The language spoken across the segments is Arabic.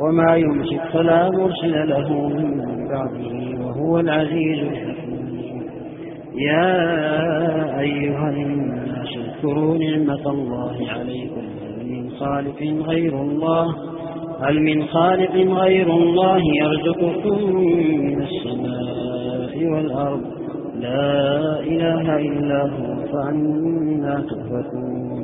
وما يمسك فلا مرسل له من بعده وهو العزيز الحكيم. يا أيها الناس اذكروا نعمة الله عليكم. هل من خالق غير الله؟ هل من خالق غير الله يرزقكم من السماء والأرض؟ لا إله إلا هو فأنا تؤفكون.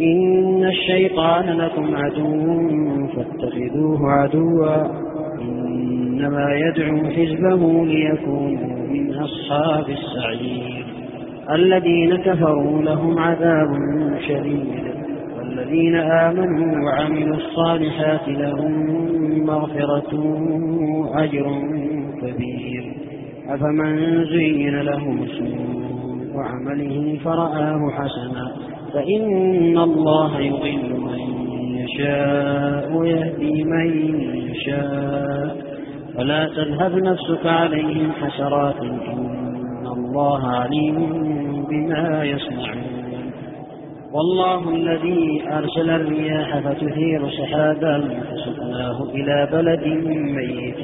إن الشيطان لكم عدو فاتخذوه عدوا إنما يدعو حزبه ليكونوا من أصحاب السعير. الذين كفروا لهم عذاب شديد. والذين آمنوا وعملوا الصالحات لهم مغفرة أجر كبير. أفمن زين له سوء عمله فرآه حسنا. فإن الله يضل من يشاء ويهدي من يشاء. فلا تذهب نفسك عليهم حسرات. إن الله عليم بما يصنعون. والله الذي أرسل الرياح فتثير سحابا فسقناه إلى بلد ميت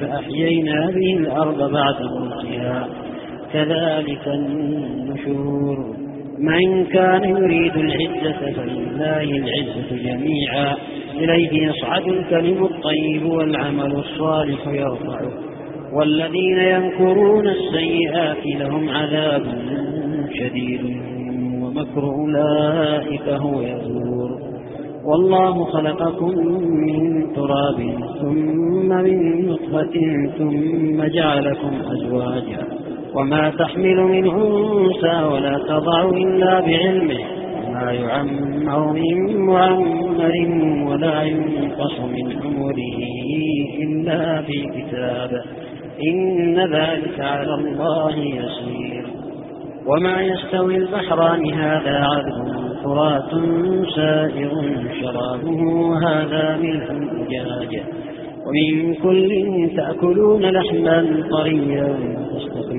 فأحيينا به الأرض بعد موتها. كذلك النشور. من كان يريد العزة فلله العزة جميعا. إليه يصعد الكلم الطيب والعمل الصالح يرفعه. والذين ينكرون السيئات لهم عذاب شديد ومكر أولئك هو يزور. والله خلقكم من تراب ثم من نطفة ثم جعلكم أزواجا. وما تحمل من أنثى ولا تضع إلا بعلمه. وما يعمر من معمر ولا ينقص من عمره إلا في كتاب. إن ذلك على الله يسير. وما يستوي البحران هذا عذب فرات سائر شرابه. وهذا ملح أجاج ومن كل تأكلون لحما طريا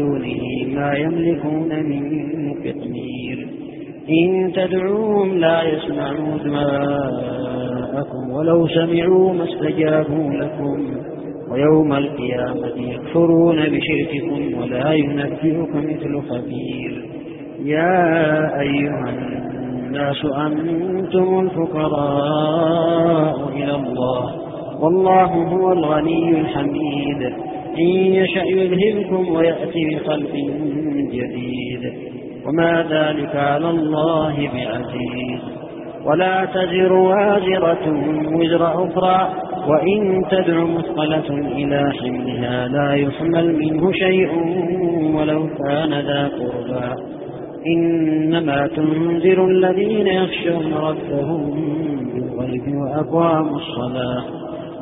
دونه ما يملكون من قطمير. إن تدعوهم لا يسمعوا دعاءكم ولو سمعوا ما استجابوا لكم. ويوم القيامة يكفرون بشرككم ولا ينبئك مثل خبير. يا أيها الناس أنتم الفقراء إلى الله. والله هو الغني الحميد. إن يشأ يذهبكم ويأتي بخلق جديد. وما ذلك على الله بعزيز. ولا تزر وازرة وزر أخرى. وإن تدع مثقلة إلى حملها لا يحمل منه شيء ولو كان ذا قربى. إنما تنذر الذين يخشون ربهم بالغيب وأقواموا الصلاة.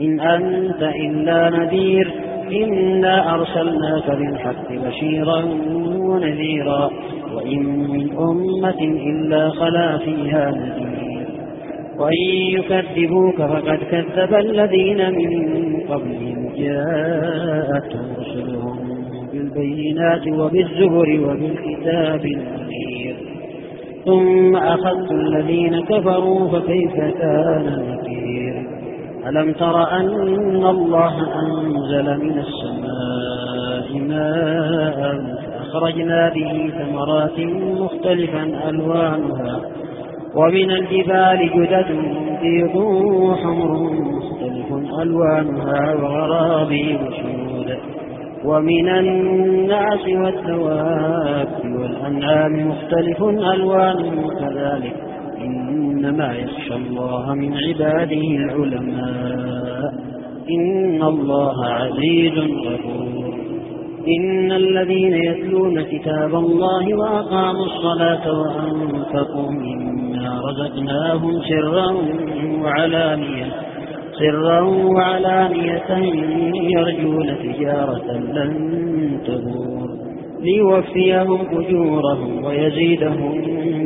إن أنت إلا نذير إنا أرسلناك بالحق بشيرا ونذيرا وإن من أمة إلا خلا فيها نذير. وإن يكذبوك فقد كذب الذين من قبلهم جاءتهم رسلهم بالبينات وبالزبر وبالكتاب المنير. ثم أخذت الذين كفروا فكيف كان نكير؟ ألم تر أن الله أنزل من السماء ماء فأخرجنا به ثمرات مختلفا ألوانها ومن الجبال جدد بيض وحمر مختلف ألوانها وغرابي بشود ومن الناس والدواب والأنعام مختلف ألوان كذلك إنما يخشى الله من عباده العلماء. إن الله عزيز غفور. إن الذين يتلون كتاب الله وأقاموا الصلاة وأنفقوا مما رزقناهم سرا وعلانية سرا وعلانية يرجون تجارة لن تبور. ليوفيهم أجورهم ويزيدهم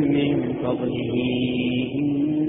من فضله.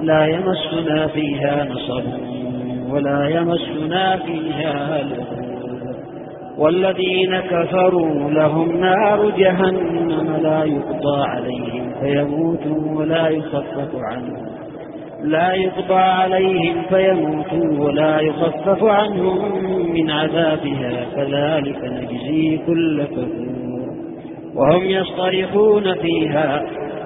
لا يمسنا فيها نصب ولا يمسنا فيها لغور والذين كفروا لهم نار جهنم لا يقضى عليهم فيموتوا ولا يخفف عنهم. لا يقضى عليهم فيموتوا ولا يخفف عنهم من عذابها كذلك نجزي كل كفور. وهم يصطرخون فيها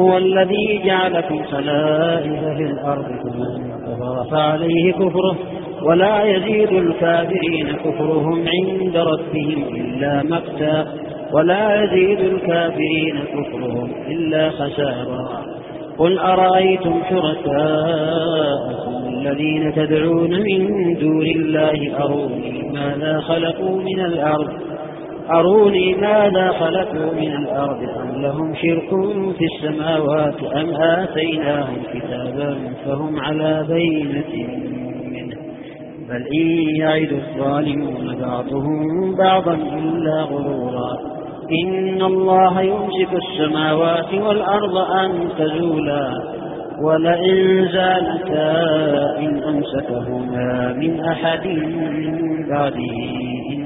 هو الذي جعلكم خلائف في الأرض كفر فعليه كفره ولا يزيد الكافرين كفرهم عند ربهم إلا مقتا ولا يزيد الكافرين كفرهم إلا خسارا. قل أرأيتم شركاءكم الذين تدعون من دون الله أروني ماذا خلقوا من الأرض؟ أروني ماذا خلقوا من الأرض أم لهم شرك في السماوات أم آتيناهم كتابا فهم على بينة منه. بل إن يعد الظالمون بعضهم بعضا إلا غرورا. إن الله يمسك السماوات والأرض أن تزولا. ولئن زالتا إن أمسكهما من أحد بعده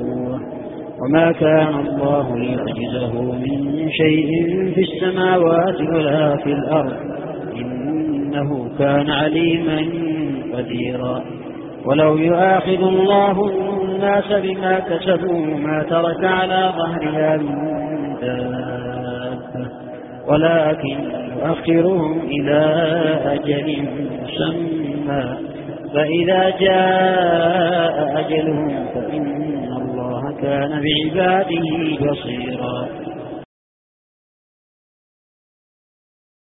وما كان الله ليعجزه من شيء في السماوات ولا في الأرض. إنه كان عليما قديرا. ولو يؤاخذ الله الناس بما كسبوا ما ترك على ظهرها من دابة. ولكن يؤخرهم إلى أجل مسمى. فإذا جاء أجلهم فإن الله كان بعباده بصيرا.